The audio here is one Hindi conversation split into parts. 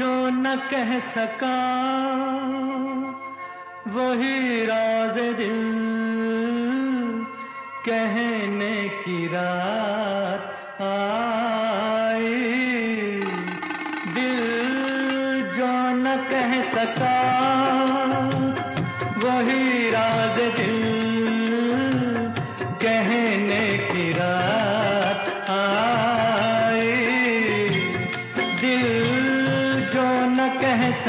न कह सका, वही राज दिल कहने की रात आई। दिल जो न कह सका, वही राज दिल कहने की रात आई।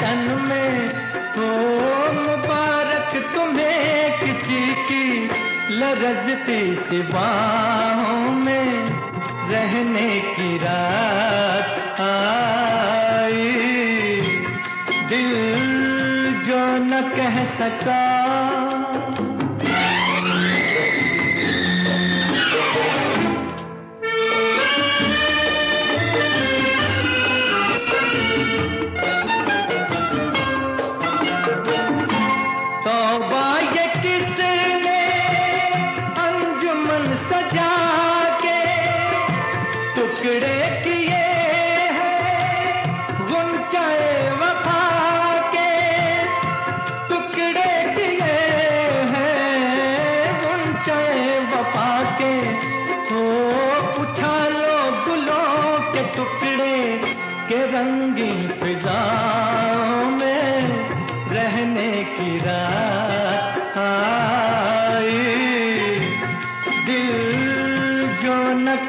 तन में ओ मुबारक तुम्हें किसी की लरजती सी बाहों में रहने की रात आई। दिल जो न कह सका टुकड़े किए हैं गुंचाए वफा के। टुकड़े किए हैं गुंचाए वफा के। हो उछालो गुलों के टुकड़े के रंगीन फिजाओं में रहने की रात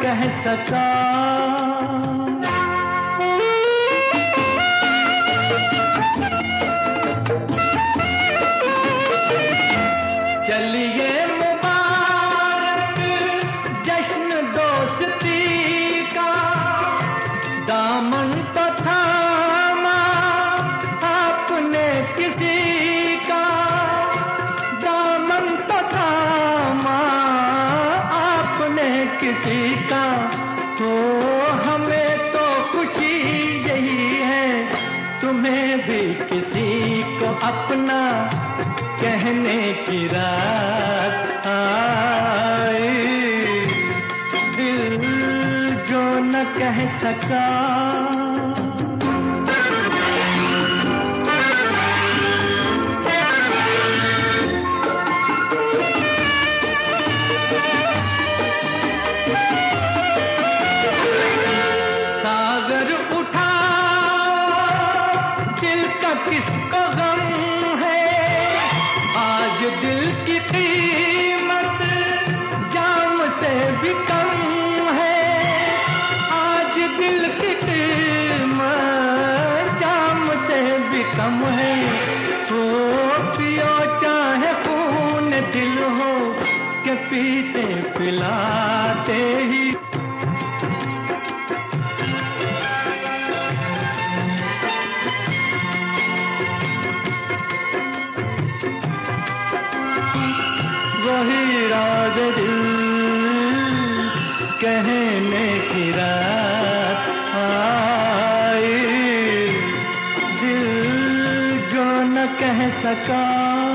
कह सका। किसी का तो हमें तो खुशी यही है। तुम्हें भी किसी को अपना कहने की रात आए। दिल जो न कह सका दिल की कीमत जाम से भी कम है। आज दिल की कीमत जाम से भी कम है। ओ पियो चाहे खून दिल हो, के पीते पिलाते ही। कहने की रात आई। दिल जो न कह सका